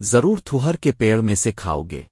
ضرور تھوہر کے پیڑ میں سے کھاؤ گے